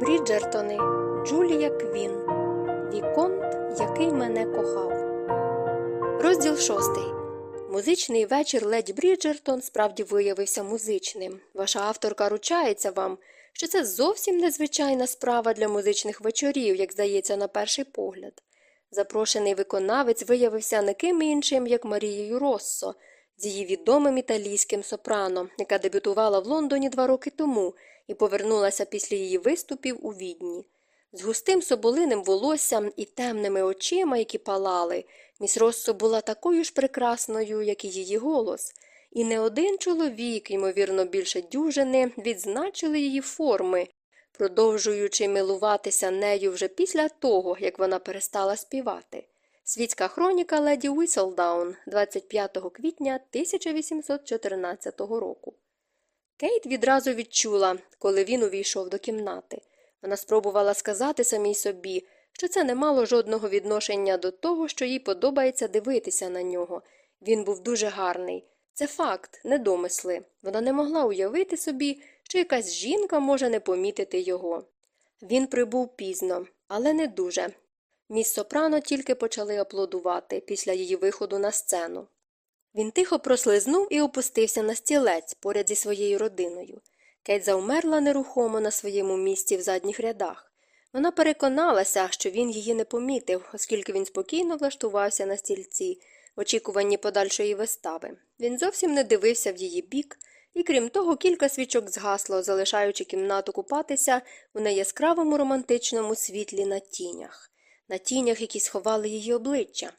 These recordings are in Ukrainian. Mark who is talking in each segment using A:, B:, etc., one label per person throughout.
A: Бріджертони, Джулія Квін. Віконт, який мене кохав. Розділ шостий. Музичний вечір ледь Бріджертон справді виявився музичним. Ваша авторка ручається вам, що це зовсім незвичайна справа для музичних вечорів, як здається, на перший погляд. Запрошений виконавець виявився не ким іншим, як Марією Россо, з її відомим італійським сопрано, яка дебютувала в Лондоні два роки тому і повернулася після її виступів у відні. З густим соболиним волоссям і темними очима, які палали, міс Россо була такою ж прекрасною, як і її голос, і не один чоловік, ймовірно, більше дюжини, відзначили її форми, продовжуючи милуватися нею вже після того, як вона перестала співати. Світська хроніка леді Уіселдаун 25 квітня 1814 року. Кейт відразу відчула, коли він увійшов до кімнати. Вона спробувала сказати самій собі, що це не мало жодного відношення до того, що їй подобається дивитися на нього. Він був дуже гарний. Це факт, не домисли. Вона не могла уявити собі, що якась жінка може не помітити його. Він прибув пізно, але не дуже. Міс Сопрано тільки почали аплодувати після її виходу на сцену. Він тихо прослизнув і опустився на стілець поряд зі своєю родиною. Кейт завмерла нерухомо на своєму місці в задніх рядах. Вона переконалася, що він її не помітив, оскільки він спокійно влаштувався на стільці, в очікуванні подальшої вистави. Він зовсім не дивився в її бік, і крім того, кілька свічок згасло, залишаючи кімнату купатися у неяскравому романтичному світлі на тінях, на тінях, які сховали її обличчя.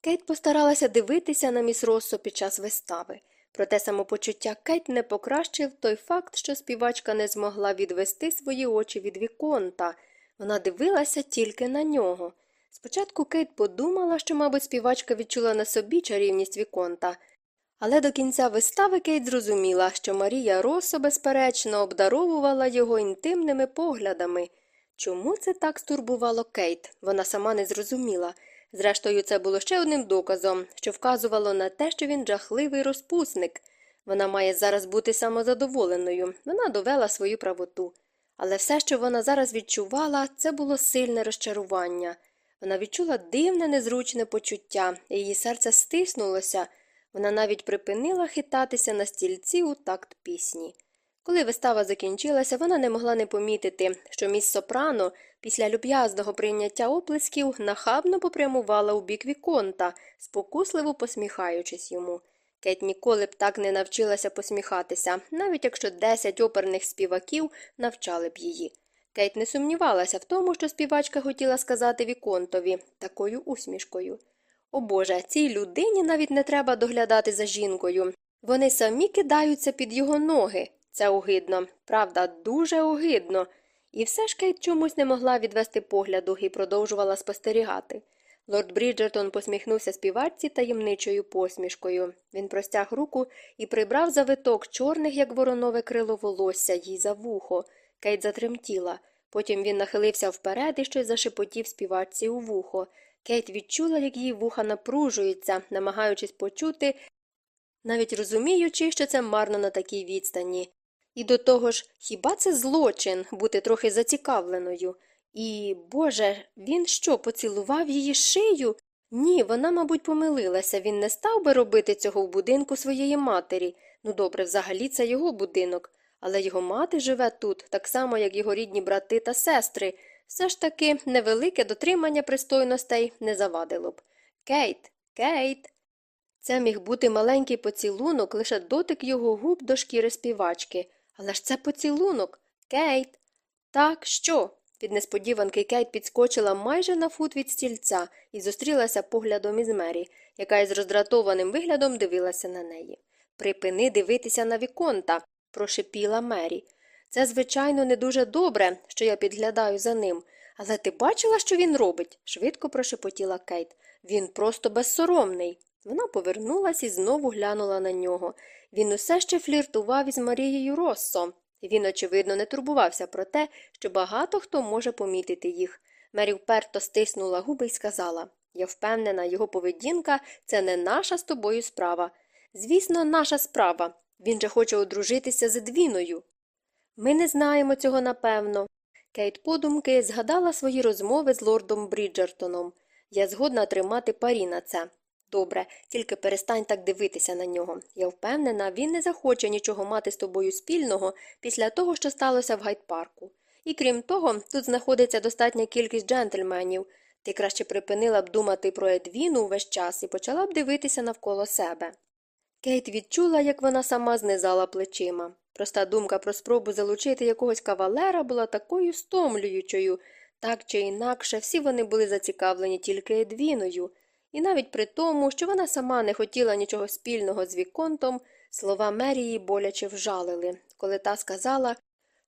A: Кейт постаралася дивитися на міс Россо під час вистави. Проте самопочуття Кейт не покращив той факт, що співачка не змогла відвести свої очі від віконта. Вона дивилася тільки на нього. Спочатку Кейт подумала, що, мабуть, співачка відчула на собі чарівність віконта. Але до кінця вистави Кейт зрозуміла, що Марія Россо, безперечно, обдаровувала його інтимними поглядами. Чому це так стурбувало Кейт? Вона сама не зрозуміла. Зрештою, це було ще одним доказом, що вказувало на те, що він жахливий розпусник. Вона має зараз бути самозадоволеною, вона довела свою правоту. Але все, що вона зараз відчувала, це було сильне розчарування. Вона відчула дивне, незручне почуття, і її серце стиснулося. Вона навіть припинила хитатися на стільці у такт пісні. Коли вистава закінчилася, вона не могла не помітити, що міс Сопрано після люб'язного прийняття оплесків нахабно попрямувала у бік віконта, спокусливо посміхаючись йому. Кет ніколи б так не навчилася посміхатися, навіть якщо десять оперних співаків навчали б її. Кейт не сумнівалася в тому, що співачка хотіла сказати Віконтові такою усмішкою. О Боже, цій людині навіть не треба доглядати за жінкою. Вони самі кидаються під його ноги. Це огидно, правда, дуже огидно. І все ж Кейт чомусь не могла відвести погляду і продовжувала спостерігати. Лорд Бріджертон посміхнувся співачці таємничою посмішкою. Він простяг руку і прибрав завиток чорних, як воронове крило волосся, їй за вухо. Кейт затремтіла. Потім він нахилився вперед і щось зашепотів співачці у вухо. Кейт відчула, як її вуха напружуються, намагаючись почути, навіть розуміючи, що це марно на такій відстані. І до того ж, хіба це злочин бути трохи зацікавленою? І, Боже, він що, поцілував її шию? Ні, вона, мабуть, помилилася. Він не став би робити цього в будинку своєї матері. Ну добре, взагалі це його будинок. Але його мати живе тут, так само, як його рідні брати та сестри. Все ж таки невелике дотримання пристойностей не завадило б. Кейт, Кейт. Це міг бути маленький поцілунок, лише дотик його губ до шкіри співачки. Але ж це поцілунок. Кейт. Так, що? Від несподіванки Кейт підскочила майже на фут від стільця і зустрілася поглядом із Мері, яка із роздратованим виглядом дивилася на неї. Припини дивитися на віконта, прошипіла Мері. Це, звичайно, не дуже добре, що я підглядаю за ним. Але ти бачила, що він робить? швидко прошепотіла Кейт. Він просто безсоромний. Вона повернулась і знову глянула на нього. Він усе ще фліртував із Марією Россо. Він, очевидно, не турбувався про те, що багато хто може помітити їх. Мері вперто стиснула губи і сказала Я впевнена, його поведінка це не наша з тобою справа. Звісно, наша справа. Він же хоче одружитися з Едвіною. Ми не знаємо цього напевно. Кейт подумки згадала свої розмови з лордом Бріджертоном. Я згодна тримати парі на це. Добре, тільки перестань так дивитися на нього. Я впевнена, він не захоче нічого мати з тобою спільного після того, що сталося в гайд-парку. І крім того, тут знаходиться достатня кількість джентльменів. Ти краще припинила б думати про Едвіну весь час і почала б дивитися навколо себе. Кейт відчула, як вона сама знизала плечима. Проста думка про спробу залучити якогось кавалера була такою стомлюючою. Так чи інакше, всі вони були зацікавлені тільки Едвіною. І навіть при тому, що вона сама не хотіла нічого спільного з Віконтом, слова Мері її боляче вжалили, коли та сказала,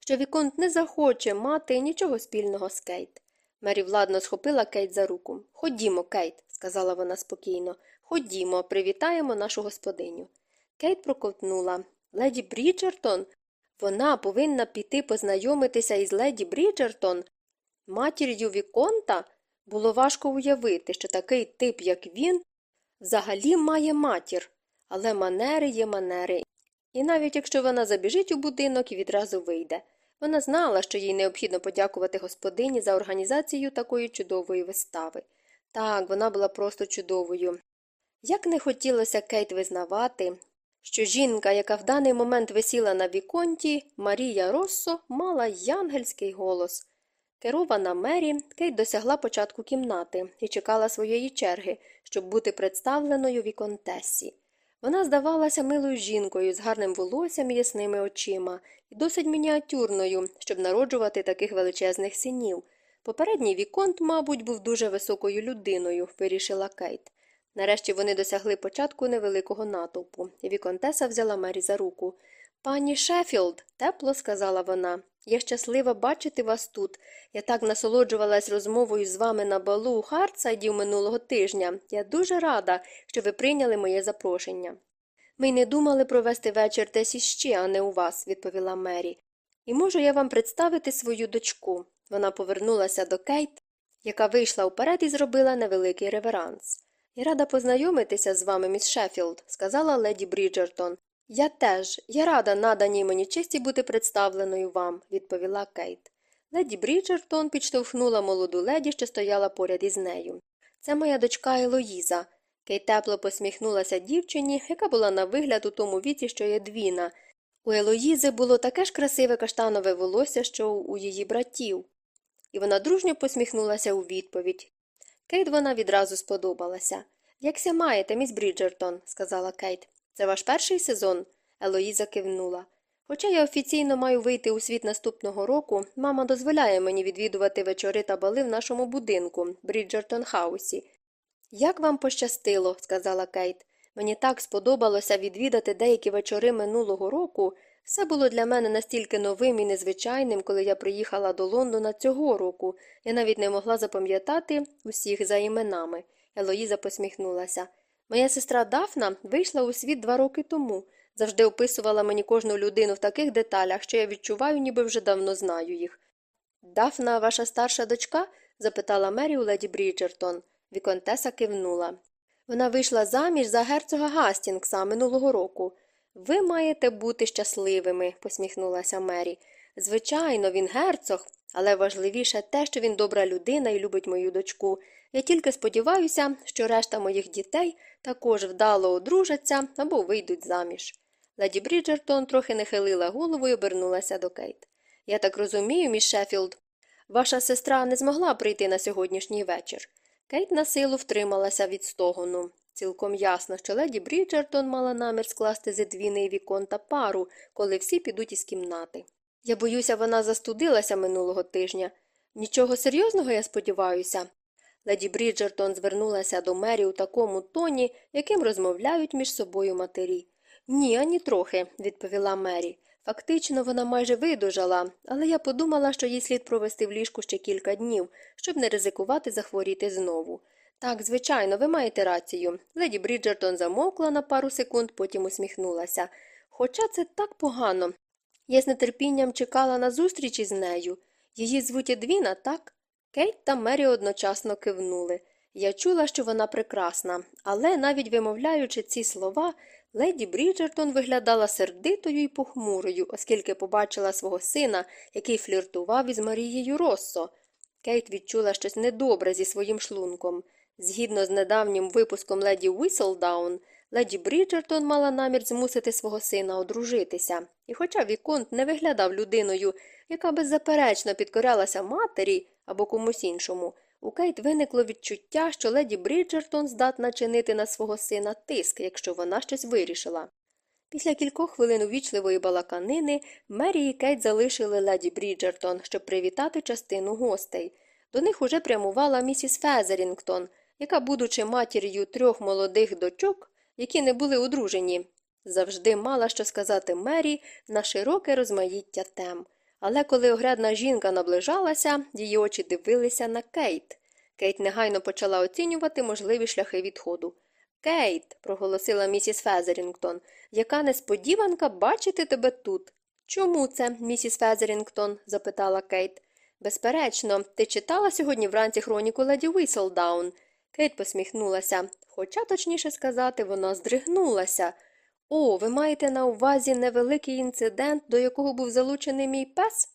A: що Віконт не захоче мати нічого спільного з Кейт. Мері владно схопила Кейт за руку. Ходімо, Кейт, сказала вона спокійно. Ходімо, привітаємо нашу господиню. Кейт проковтнула. Леді Бріджертон? Вона повинна піти познайомитися із леді Бріджертон, матір'ю Віконта. Було важко уявити, що такий тип, як він, взагалі має матір, але манери є манери, і навіть якщо вона забіжить у будинок і відразу вийде. Вона знала, що їй необхідно подякувати господині за організацію такої чудової вистави. Так, вона була просто чудовою. Як не хотілося Кейт визнавати, що жінка, яка в даний момент висіла на віконті, Марія Россо, мала янгельський голос. Керована Мері, Кейт досягла початку кімнати і чекала своєї черги, щоб бути представленою віконтесі. Вона здавалася милою жінкою з гарним волоссям і ясними очима, і досить мініатюрною, щоб народжувати таких величезних синів. Попередній віконт, мабуть, був дуже високою людиною, вирішила Кейт. Нарешті вони досягли початку невеликого натовпу, і віконтеса взяла Мері за руку. Пані Шеффілд, тепло сказала вона, я щаслива бачити вас тут. Я так насолоджувалась розмовою з вами на балу у Хартсайдів минулого тижня. Я дуже рада, що ви прийняли моє запрошення. Ми не думали провести вечір десь іще, а не у вас, відповіла Мері. І можу я вам представити свою дочку. Вона повернулася до Кейт, яка вийшла вперед і зробила невеликий реверанс. Я рада познайомитися з вами, міс Шеффілд», – сказала леді Бріджертон. Я теж, я рада наданій мені честі бути представленою вам, відповіла Кейт. Леді Бріджертон підштовхнула молоду леді, що стояла поряд із нею. Це моя дочка Елоїза. Кейт тепло посміхнулася дівчині, яка була на вигляд у тому віці, що й Едвіна. У Елоїзи було таке ж красиве каштанове волосся, що у її братів. І вона дружньо посміхнулася у відповідь. Кейт вона відразу сподобалася. Як ся маєте, міс Бріджертон, сказала Кейт. Це ваш перший сезон? Елоїза кивнула. Хоча я офіційно маю вийти у світ наступного року, мама дозволяє мені відвідувати вечори та бали в нашому будинку, Бріджертон Хаусі. Як вам пощастило, сказала Кейт. Мені так сподобалося відвідати деякі вечори минулого року. Все було для мене настільки новим і незвичайним, коли я приїхала до Лондона цього року. Я навіть не могла запам'ятати усіх за іменами. Елоїза посміхнулася. Моя сестра Дафна вийшла у світ два роки тому, завжди описувала мені кожну людину в таких деталях, що я відчуваю, ніби вже давно знаю їх. Дафна, ваша старша дочка? запитала Мері у леді Бріджертон. Віконтеса кивнула. Вона вийшла заміж за герцога Гастінгса минулого року. Ви маєте бути щасливими, посміхнулася Мері. Звичайно, він герцог, але важливіше те, що він добра людина і любить мою дочку. Я тільки сподіваюся, що решта моїх дітей також вдало одружаться або вийдуть заміж. Леді Бріджертон трохи нахилила голову і обернулася до Кейт. Я так розумію, міс Шеффілд, ваша сестра не змогла прийти на сьогоднішній вечір. Кейт на силу втрималася від стогону. Цілком ясно, що леді Бріджертон мала намір скласти з Едвіни і Віконта пару, коли всі підуть із кімнати. Я боюся, вона застудилася минулого тижня. Нічого серйозного, я сподіваюся. Леді Бріджертон звернулася до Мері у такому тоні, яким розмовляють між собою матері. Ні, ані трохи, відповіла Мері. Фактично, вона майже видужала, але я подумала, що їй слід провести в ліжку ще кілька днів, щоб не ризикувати захворіти знову. Так, звичайно, ви маєте рацію. Леді Бріджертон замовкла на пару секунд, потім усміхнулася. Хоча це так погано. Я з нетерпінням чекала на зустріч із нею. Її звуть Едвіна, так? Кейт та Мері одночасно кивнули. Я чула, що вона прекрасна, але навіть вимовляючи ці слова, Леді Бріджертон виглядала сердитою і похмурою, оскільки побачила свого сина, який фліртував із Марією Россо. Кейт відчула щось недобре зі своїм шлунком. Згідно з недавнім випуском леді Віселдаун, леді Бріджертон мала намір змусити свого сина одружитися, і хоча Віконт не виглядав людиною, яка беззаперечно підкорялася матері або комусь іншому, у Кейт виникло відчуття, що леді Бріджертон здатна чинити на свого сина тиск, якщо вона щось вирішила. Після кількох хвилин увічливої балаканини Мері і Кейт залишили леді Бріджертон, щоб привітати частину гостей. До них уже прямувала місіс Фезерінгтон, яка, будучи матір'ю трьох молодих дочок, які не були одружені, завжди мала що сказати Мері на широке розмаїття тем. Але коли огрядна жінка наближалася, її очі дивилися на Кейт. Кейт негайно почала оцінювати можливі шляхи відходу. Кейт, проголосила місіс Фезерінгтон, яка несподіванка бачити тебе тут. Чому це, місіс Фезерінгтон? запитала Кейт. Безперечно, ти читала сьогодні вранці хроніку леді Віселдаун. Кейт посміхнулася, хоча, точніше сказати, вона здригнулася. О, ви маєте на увазі невеликий інцидент, до якого був залучений мій пес?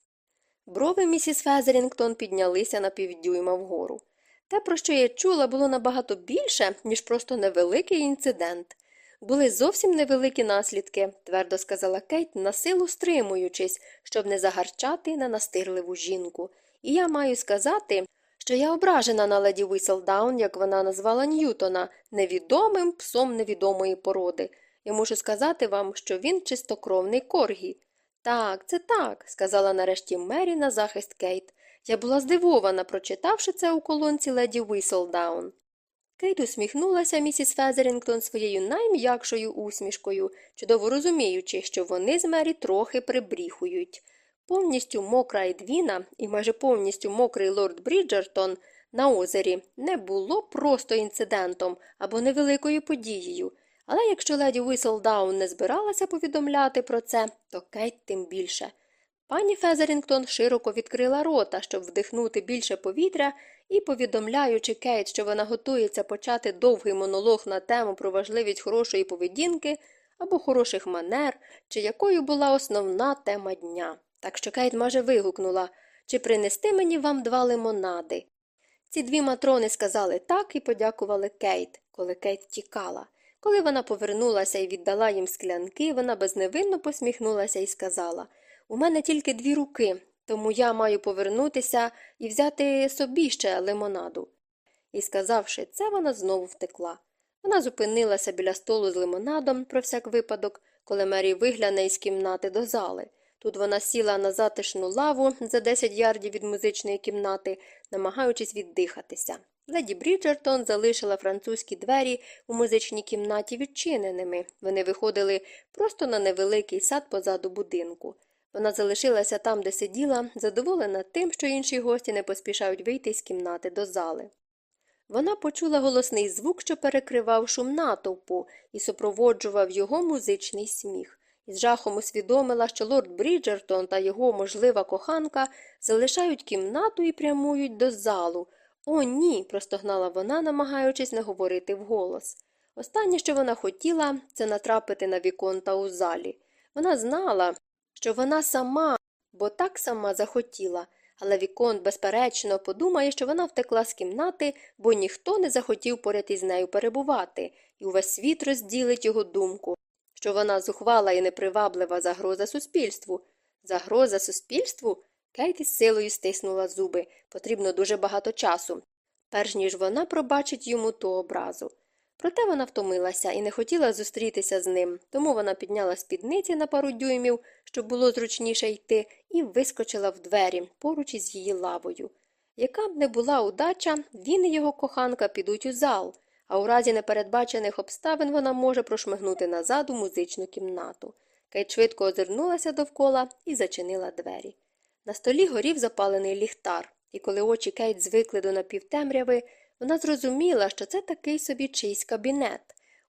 A: Брови місіс Фезерінгтон піднялися на півдюйма вгору. Те, про що я чула, було набагато більше, ніж просто невеликий інцидент. Були зовсім невеликі наслідки, твердо сказала Кейт, насилу стримуючись, щоб не загарчати на настирливу жінку. І я маю сказати, що я ображена на леді Віселдаун, як вона назвала Ньютона, невідомим псом невідомої породи. Я можу сказати вам, що він чистокровний коргі. Так, це так, сказала нарешті Мері на захист Кейт. Я була здивована, прочитавши це у колонці леді Віселдаун. Кейт усміхнулася місіс Фезерінгтон своєю найм'якшою усмішкою, чудово розуміючи, що вони з Мері трохи прибріхують. Повністю мокра Едвіна і майже повністю мокрий лорд Бріджертон на озері не було просто інцидентом або невеликою подією. Але якщо леді Уіселдаун не збиралася повідомляти про це, то Кейт тим більше. Пані Фезерінгтон широко відкрила рота, щоб вдихнути більше повітря, і, повідомляючи Кейт, що вона готується почати довгий монолог на тему про важливість хорошої поведінки або хороших манер, чи якою була основна тема дня. Так що Кейт майже вигукнула чи принести мені вам два лимонади. Ці дві матрони сказали так і подякували Кейт, коли Кейт тікала. Коли вона повернулася і віддала їм склянки, вона безневинно посміхнулася і сказала У мене тільки дві руки, тому я маю повернутися і взяти собі ще лимонаду. І, сказавши це, вона знову втекла. Вона зупинилася біля столу з лимонадом, про всяк випадок, коли Мері вигляне із кімнати до зали. Тут вона сіла на затишну лаву за 10 ярдів від музичної кімнати, намагаючись віддихатися. Леді Бріджертон залишила французькі двері у музичній кімнаті відчиненими. Вони виходили просто на невеликий сад позаду будинку. Вона залишилася там, де сиділа, задоволена тим, що інші гості не поспішають вийти з кімнати до зали. Вона почула голосний звук, що перекривав шум натовпу, і супроводжував його музичний сміх. Із жахом усвідомила, що лорд Бріджертон та його можлива коханка залишають кімнату і прямують до залу. О, ні, простогнала вона, намагаючись не говорити вголос. Останнє, що вона хотіла, це натрапити на віконта у залі. Вона знала, що вона сама, бо так сама захотіла, але Віконт, безперечно, подумає, що вона втекла з кімнати, бо ніхто не захотів поряд із нею перебувати, і увесь світ розділить його думку, що вона зухвала і неприваблива загроза суспільству. Загроза суспільству? Кейт із силою стиснула зуби. Потрібно дуже багато часу, перш ніж вона пробачить йому ту образу. Проте вона втомилася і не хотіла зустрітися з ним, тому вона підняла спідниці на пару дюймів, щоб було зручніше йти, і вискочила в двері поруч із її лавою. Яка б не була удача, він і його коханка підуть у зал, а у разі непередбачених обставин вона може прошмигнути назад у музичну кімнату. Кейт швидко озирнулася довкола і зачинила двері. На столі горів запалений ліхтар, і коли очі Кейт звикли до напівтемряви, вона зрозуміла, що це такий собі чийсь кабінет.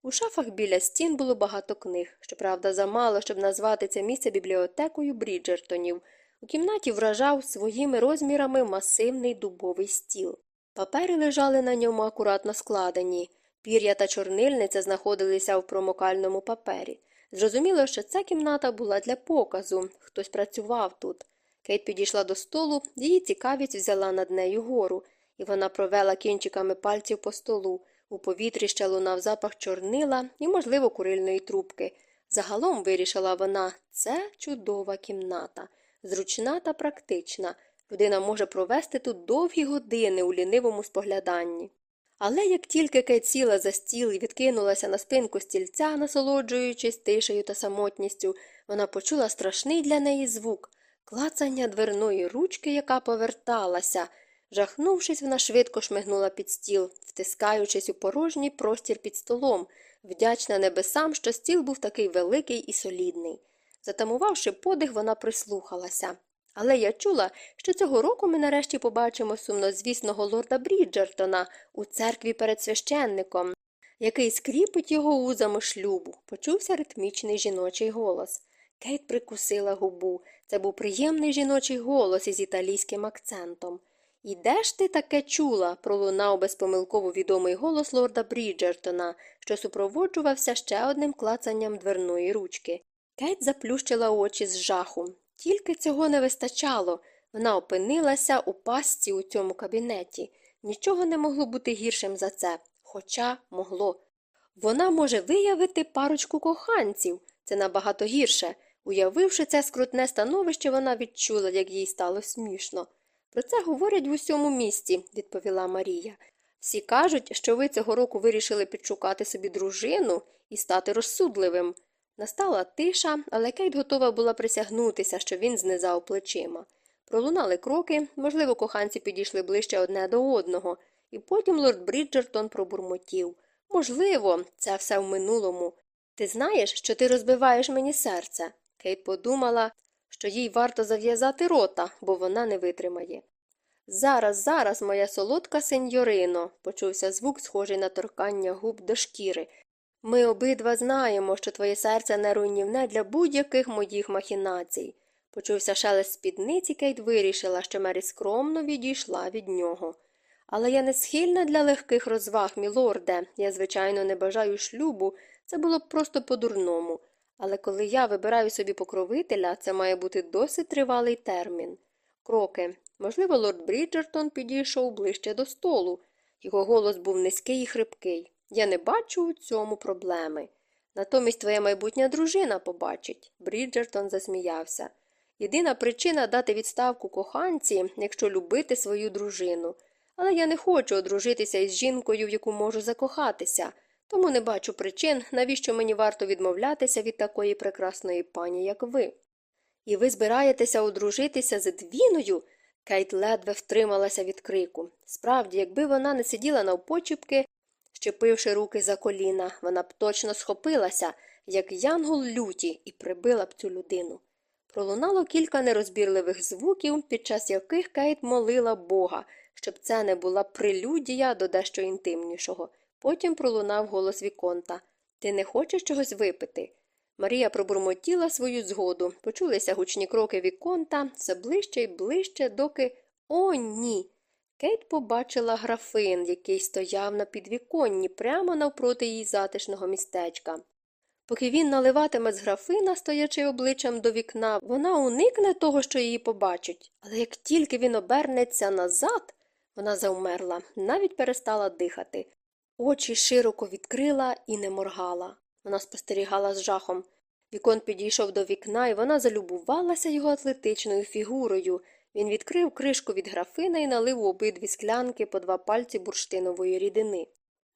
A: У шафах біля стін було багато книг, щоправда, замало, щоб назвати це місце бібліотекою Бріджертонів. У кімнаті вражав своїми розмірами масивний дубовий стіл. Папери лежали на ньому акуратно складені. Пір'я та чорнильниця знаходилися в промокальному папері. Зрозуміло, що ця кімната була для показу, хтось працював тут. Кейт підійшла до столу, її цікавість взяла над нею гору, і вона провела кінчиками пальців по столу. У повітрі ще лунав запах чорнила і, можливо, курильної трубки. Загалом, вирішила вона, це чудова кімната, зручна та практична. Людина може провести тут довгі години у лінивому спогляданні. Але як тільки Кейт сіла за стіл і відкинулася на спинку стільця, насолоджуючись тишею та самотністю, вона почула страшний для неї звук клацання дверної ручки, яка поверталася. Жахнувшись, вона швидко шмигнула під стіл, втискаючись у порожній простір під столом, вдячна небесам, що стіл був такий великий і солідний. Затамувавши подих, вона прислухалася. Але я чула, що цього року ми нарешті побачимо сумнозвісного лорда Бріджертона у церкві перед священником, який скріпить його узами шлюбу, почувся ритмічний жіночий голос. Кейт прикусила губу. Це був приємний жіночий голос із італійським акцентом. І де ж ти таке чула? пролунав безпомилково відомий голос лорда Бріджертона, що супроводжувався ще одним клацанням дверної ручки. Кейт заплющила очі з жаху. Тільки цього не вистачало. Вона опинилася у пастці у цьому кабінеті. Нічого не могло бути гіршим за це, хоча могло. Вона може виявити парочку коханців. Це набагато гірше. Уявивши це скрутне становище, вона відчула, як їй стало смішно. Про це говорять в усьому місті, відповіла Марія. Всі кажуть, що ви цього року вирішили підшукати собі дружину і стати розсудливим. Настала тиша, але Кейт готова була присягнутися, що він знизав плечима. Пролунали кроки, можливо, коханці підійшли ближче одне до одного, і потім лорд Бріджертон пробурмотів. Можливо, це все в минулому. Ти знаєш, що ти розбиваєш мені серце. Кейт подумала, що їй варто зав'язати рота, бо вона не витримає. Зараз, зараз, моя солодка сеньорино, почувся звук, схожий на торкання губ до шкіри. Ми обидва знаємо, що твоє серце не руйнівне для будь-яких моїх махінацій. Почувся шелест спідниці, Кейт вирішила, що Мері скромно відійшла від нього. Але я не схильна для легких розваг, мілорде. Я, звичайно, не бажаю шлюбу, це було б просто по-дурному. Але коли я вибираю собі покровителя, це має бути досить тривалий термін. Кроки. Можливо, лорд Бріджертон підійшов ближче до столу. Його голос був низький і хрипкий. Я не бачу у цьому проблеми. Натомість твоя майбутня дружина побачить. Бріджертон засміявся. Єдина причина дати відставку коханці, якщо любити свою дружину. Але я не хочу одружитися із жінкою, в яку можу закохатися, тому не бачу причин, навіщо мені варто відмовлятися від такої прекрасної пані, як ви. І ви збираєтеся одружитися з Едвіною? Кейт ледве втрималася від крику. Справді, якби вона не сиділа навпочіпки, щепивши руки за коліна, вона б точно схопилася, як янгол люті, і прибила б цю людину. Пролунало кілька нерозбірливих звуків, під час яких Кейт молила Бога, щоб це не була прелюдія до дещо інтимнішого. Потім пролунав голос Віконта Ти не хочеш чогось випити? Марія пробурмотіла свою згоду, почулися гучні кроки Віконта все ближче й ближче, доки. О, ні. Кейт побачила графин, який стояв на підвіконні прямо навпроти її затишного містечка. Поки він наливатиме з графина, стоячи обличчям до вікна, вона уникне того, що її побачить, але як тільки він обернеться назад, вона завмерла, навіть перестала дихати. Очі широко відкрила і не моргала. Вона спостерігала з жахом. Вікон підійшов до вікна, і вона залюбувалася його атлетичною фігурою. Він відкрив кришку від графина і налив у обидві склянки по два пальці бурштинової рідини.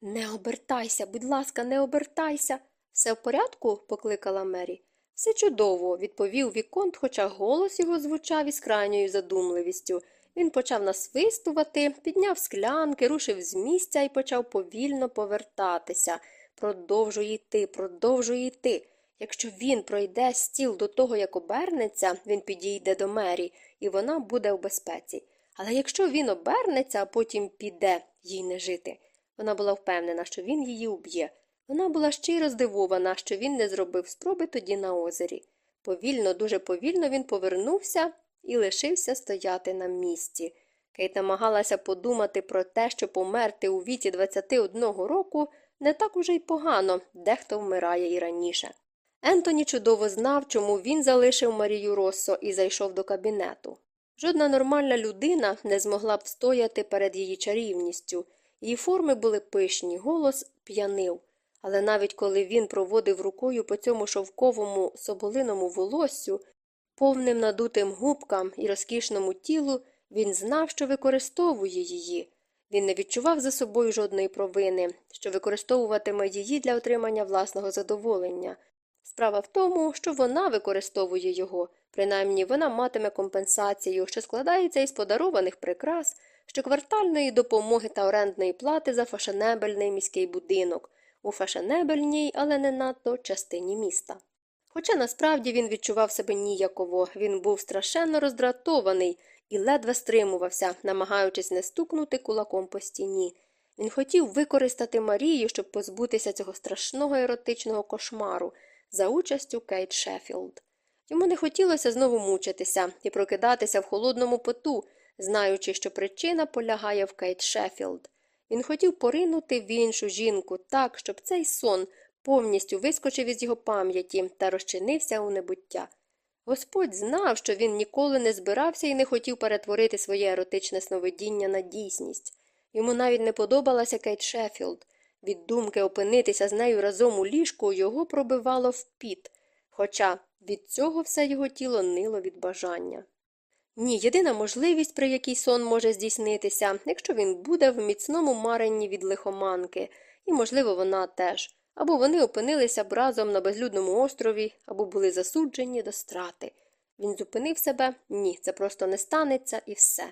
A: Не обертайся, будь ласка, не обертайся. Все в порядку? покликала Мері. Все чудово, відповів Віконт, хоча голос його звучав із крайньою задумливістю. Він почав насвистувати, підняв склянки, рушив з місця і почав повільно повертатися. Продовжуй йти, продовжуй йти. Якщо він пройде стіл до того, як обернеться, він підійде до Мері, і вона буде в безпеці. Але якщо він обернеться, а потім піде, їй не жити. Вона була впевнена, що він її уб'є. Вона була щиро здивована, що він не зробив спроби тоді на озері. Повільно, дуже повільно він повернувся і лишився стояти на місці. Кейт намагалася подумати про те, що померти у віці 21 року не так уже й погано, дехто вмирає і раніше. Ентоні чудово знав, чому він залишив Марію Россо і зайшов до кабінету. Жодна нормальна людина не змогла б встояти перед її чарівністю, її форми були пишні, голос п'янив. Але навіть коли він проводив рукою по цьому шовковому соболиному волоссю, повним надутим губкам і розкішному тілу, він знав, що використовує її. Він не відчував за собою жодної провини, що використовуватиме її для отримання власного задоволення. Справа в тому, що вона використовує його, принаймні вона матиме компенсацію, що складається із подарованих прикрас, щоквартальної допомоги та орендної плати за фашенебельний міський будинок у фашенебельній, але не надто частині міста. Хоча насправді він відчував себе ніяково, він був страшенно роздратований і ледве стримувався, намагаючись не стукнути кулаком по стіні. Він хотів використати Марію, щоб позбутися цього страшного еротичного кошмару за участю Кейт Шеффілд. Йому не хотілося знову мучитися і прокидатися в холодному поту, знаючи, що причина полягає в Кейт Шеффілд. Він хотів поринути в іншу жінку так, щоб цей сон повністю вискочив із його пам'яті та розчинився у небуття. Господь знав, що він ніколи не збирався і не хотів перетворити своє еротичне сновидіння на дійсність. Йому навіть не подобалася Кейт Шеффілд. Від думки опинитися з нею разом у ліжку його пробивало в піт, хоча від цього все його тіло нило від бажання. Ні, єдина можливість, при якій сон може здійснитися, якщо він буде в міцному маренні від лихоманки, і, можливо, вона теж, або вони опинилися б разом на безлюдному острові, або були засуджені до страти. Він зупинив себе ні, це просто не станеться і все.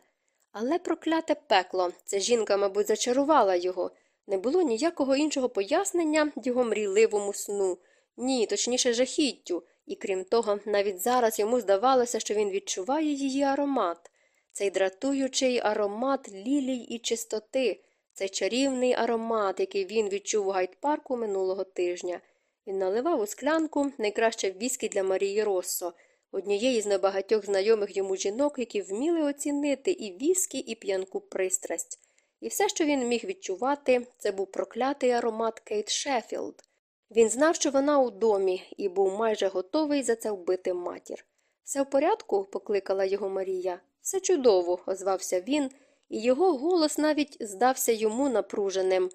A: Але прокляте пекло, ця жінка, мабуть, зачарувала його. Не було ніякого іншого пояснення його мрійливому сну, ні, точніше, жахіттю, і крім того, навіть зараз йому здавалося, що він відчуває її аромат, цей дратуючий аромат лілій і чистоти, цей чарівний аромат, який він відчув у гайд-парку минулого тижня. Він наливав у склянку найкраще віскі для Марії Россо, однієї з небагатьох знайомих йому жінок, які вміли оцінити і віскі, і п'янку пристрасть. І все, що він міг відчувати, це був проклятий аромат Кейт Шеффілд. Він знав, що вона у домі, і був майже готовий за це вбити матір. Все в порядку? покликала його Марія. Все чудово, озвався він, і його голос навіть здався йому напруженим.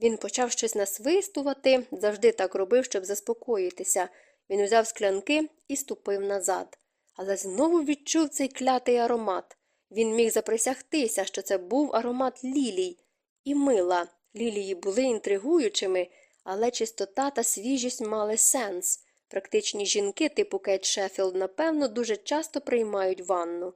A: Він почав щось насвистувати, завжди так робив, щоб заспокоїтися. Він узяв склянки і ступив назад. Але знову відчув цей клятий аромат. Він міг заприсягтися, що це був аромат лілій і мила. Лілії були інтригуючими, але чистота та свіжість мали сенс. Практичні жінки типу Кейт Шеффілд, напевно, дуже часто приймають ванну.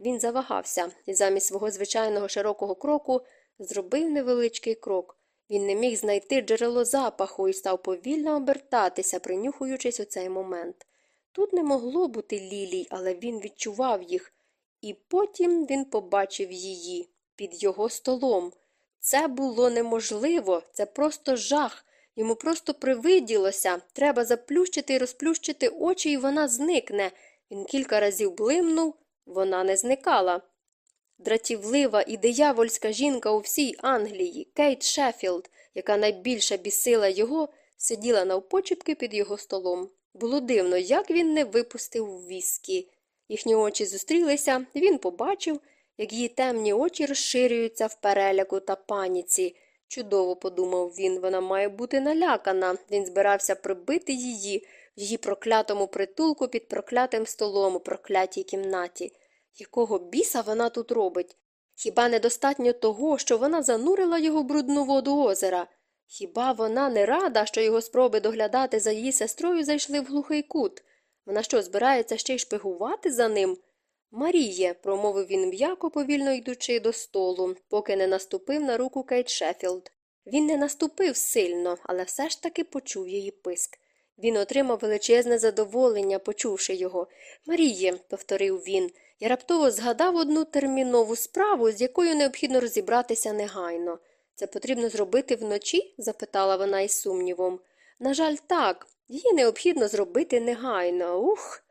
A: Він завагався і замість свого звичайного широкого кроку зробив невеличкий крок. Він не міг знайти джерело запаху і став повільно обертатися, принюхуючись у цей момент. Тут не могло бути лілій, але він відчував їх, і потім він побачив її під його столом. Це було неможливо, це просто жах. Йому просто привиділося треба заплющити і розплющити очі, і вона зникне. Він кілька разів блимнув, вона не зникала. Дратівлива і диявольська жінка у всій Англії, Кейт Шеффілд, яка найбільше бісила його, сиділа навпочепки під його столом. Було дивно, як він не випустив віскі. Їхні очі зустрілися, він побачив, як її темні очі розширюються в переляку та паніці. Чудово, подумав він, вона має бути налякана. Він збирався прибити її в її проклятому притулку під проклятим столом у проклятій кімнаті. Якого біса вона тут робить? Хіба недостатньо того, що вона занурила його в брудну воду озера? Хіба вона не рада, що його спроби доглядати за її сестрою зайшли в глухий кут? Вона що, збирається ще й шпигувати за ним? Маріє, промовив він м'яко, повільно йдучи до столу, поки не наступив на руку Кейт Шеффілд. Він не наступив сильно, але все ж таки почув її писк. Він отримав величезне задоволення, почувши його. Маріє, повторив він, я раптово згадав одну термінову справу, з якою необхідно розібратися негайно. Це потрібно зробити вночі? запитала вона із сумнівом. На жаль, так. Її необхідно зробити негайно. Ух.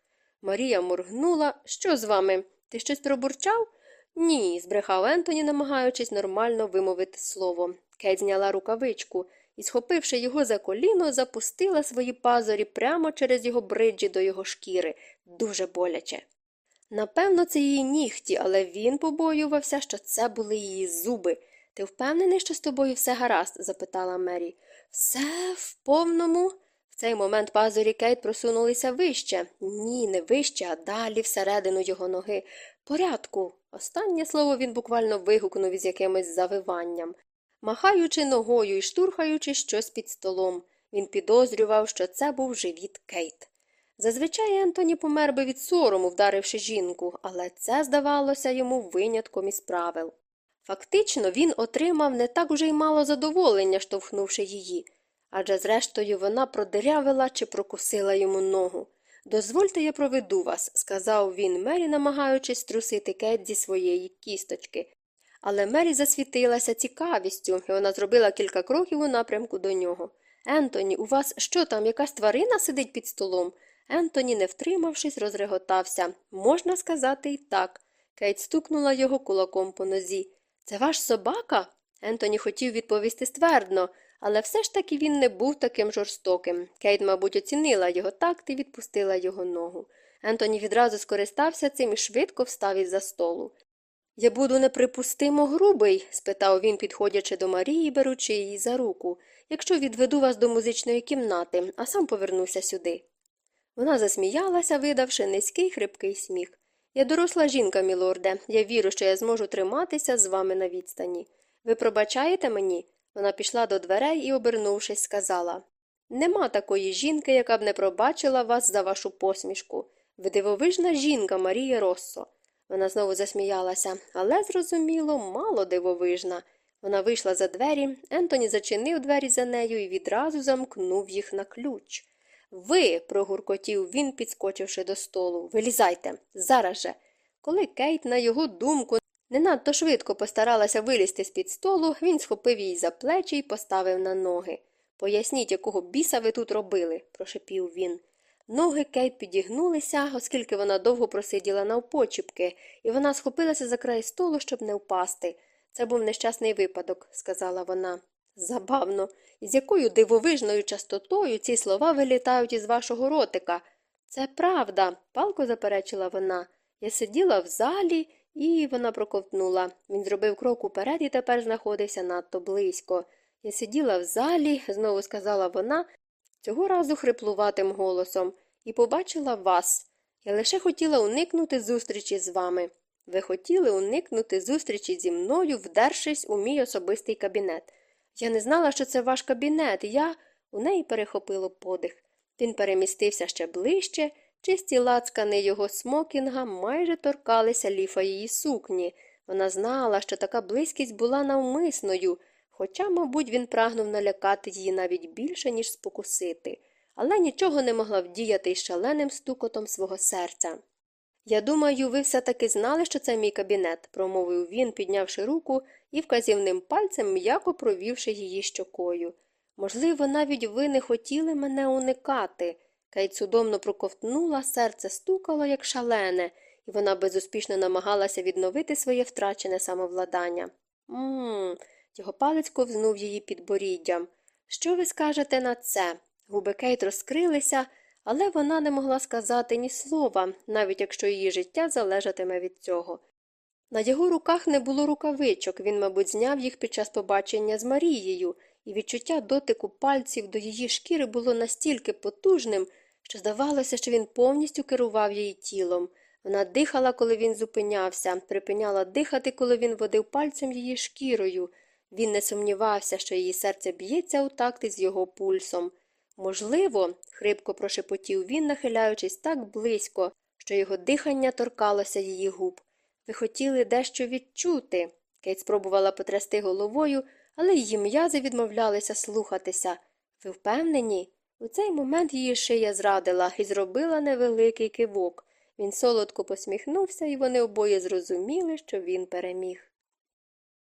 A: Марія моргнула. Що з вами? Ти щось пробурчав? Ні, збрехав Ентоні, намагаючись нормально вимовити слово. Кейт зняла рукавичку. і, схопивши його за коліно, запустила свої пазурі прямо через його бриджі до його шкіри, дуже боляче. Напевно, це її нігті, але він побоювався, що це були її зуби. Ти впевнений, що з тобою все гаразд? запитала Мері. Все в повному. В цей момент пазурі Кейт просунулися вище. Ні, не вище, а далі всередину його ноги. Порядку. Останнє слово він буквально вигукнув із якимось завиванням. Махаючи ногою і штурхаючи щось під столом, він підозрював, що це був живіт Кейт. Зазвичай Ентоні помер би від сорому, вдаривши жінку, але це здавалося йому винятком із правил. Фактично, він отримав не так уже й мало задоволення, штовхнувши її, адже зрештою вона продирявила чи прокусила йому ногу. Дозвольте, я проведу вас, сказав він Мері, намагаючись струсити Кейт зі своєї кісточки. Але Мері засвітилася цікавістю, і вона зробила кілька кроків у напрямку до нього. Ентоні, у вас що там, якась тварина сидить під столом? Ентоні, не втримавшись, розреготався. Можна сказати і так. Кейт стукнула його кулаком по нозі. Це ваш собака? Ентоні хотів відповісти ствердно, але все ж таки він не був таким жорстоким. Кейт, мабуть, оцінила його такт і відпустила його ногу. Ентоні відразу скористався цим і швидко встав із за столу. Я буду неприпустимо грубий? спитав він, підходячи до Марії, беручи її за руку, якщо відведу вас до музичної кімнати, а сам повернуся сюди. Вона засміялася, видавши низький хрипкий сміх. Я доросла жінка, мілорде, я вірю, що я зможу триматися з вами на відстані. Ви пробачаєте мені? Вона пішла до дверей і, обернувшись, сказала Нема такої жінки, яка б не пробачила вас за вашу посмішку. Ви дивовижна жінка, Марія Россо. Вона знову засміялася, але, зрозуміло, мало дивовижна. Вона вийшла за двері, Ентоні зачинив двері за нею і відразу замкнув їх на ключ. Ви, прогуркотів він, підскочивши до столу, вилізайте, зараз же. Коли Кейт, на його думку, не надто швидко постаралася вилізти з під столу, він схопив її за плечі і поставив на ноги. Поясніть, якого біса ви тут робили, прошепів він. Ноги Кейт підігнулися, оскільки вона довго просиділа навпочіпки, і вона схопилася за край столу, щоб не впасти. Це був нещасний випадок, сказала вона. Забавно, із якою дивовижною частотою ці слова вилітають із вашого ротика. Це правда, палко заперечила вона. Я сиділа в залі, і вона проковтнула. Він зробив крок уперед і тепер знаходився надто близько. Я сиділа в залі, знову сказала вона, цього разу хриплуватим голосом, і побачила вас. Я лише хотіла уникнути зустрічі з вами. Ви хотіли уникнути зустрічі зі мною, вдершись у мій особистий кабінет. Я не знала, що це ваш кабінет, я. У неї перехопило подих. Він перемістився ще ближче, чисті лацкани його смокінга майже торкалися ліфа її сукні. Вона знала, що така близькість була навмисною, хоча, мабуть, він прагнув налякати її навіть більше, ніж спокусити, але нічого не могла вдіяти із шаленим стукотом свого серця. Я думаю, ви все таки знали, що це мій кабінет, промовив він, піднявши руку і вказівним пальцем м'яко провівши її щокою. Можливо, навіть ви не хотіли мене уникати. Кейт судомно проковтнула, серце стукало, як шалене, і вона безуспішно намагалася відновити своє втрачене самовладання. Мм, його палець ковзнув її підборіддям. Що ви скажете на це? Губи Кейт розкрилися, але вона не могла сказати ні слова, навіть якщо її життя залежатиме від цього. На його руках не було рукавичок, він, мабуть, зняв їх під час побачення з Марією, і відчуття дотику пальців до її шкіри було настільки потужним, що здавалося, що він повністю керував її тілом. Вона дихала, коли він зупинявся, припиняла дихати, коли він водив пальцем її шкірою. Він не сумнівався, що її серце б'ється у такт із його пульсом. Можливо, хрипко прошепотів він, нахиляючись так близько, що його дихання торкалося її губ. Ви хотіли дещо відчути. Кейт спробувала потрясти головою, але її м'язи відмовлялися слухатися. Ви впевнені? У цей момент її шия зрадила і зробила невеликий кивок. Він солодко посміхнувся, і вони обоє зрозуміли, що він переміг.